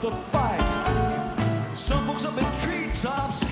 The fight. Some folks up in treetops